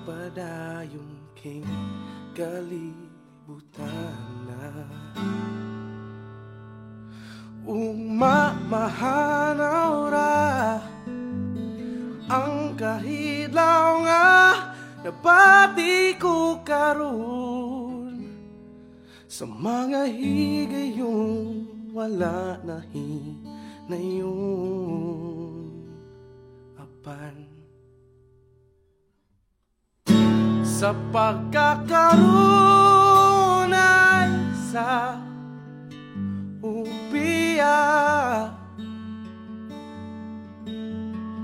ug magpadayon king kalibutan na. Ug mamahanaw ra ang kahidlaw nga nabati ko karon. Sa mga higayong wala na hinayon apan sa pagkakaroon ay sa upiya.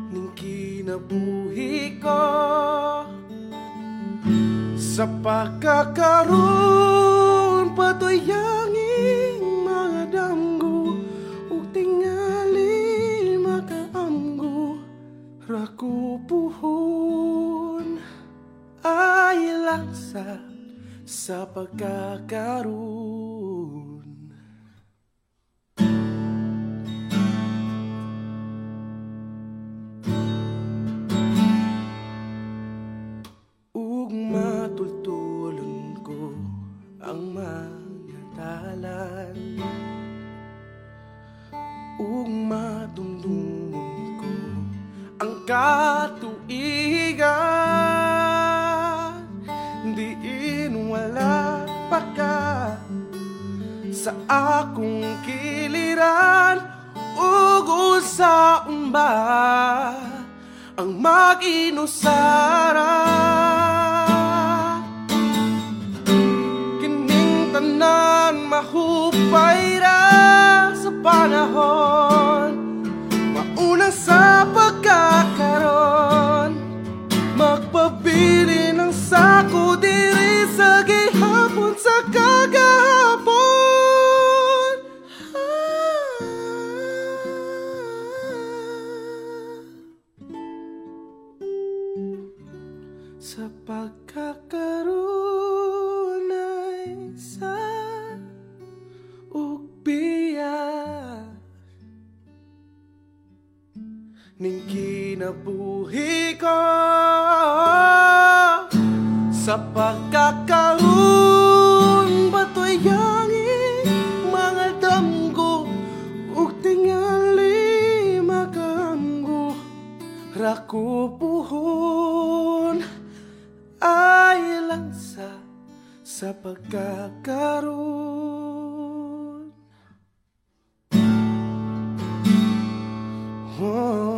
Ning kinabuhi ko sa pagkakaroon lang sa pagkakaroon. Ug matultulon ko ang mga dalan ug madumdumon ko ang katuigan sa akong kiliran ug usaon ba ang mag-inusara. Kining tanan mahupay ra sa panahon Mauna sa pagkakaroon Sa pagkakaroon ay sa ugbiya Ning kinabuhi ko? Sa pagkakaroon batoy yangin mga damgo ug tingali magamgo Rako puhon ay lang sa sa pagkakaroon. Oh,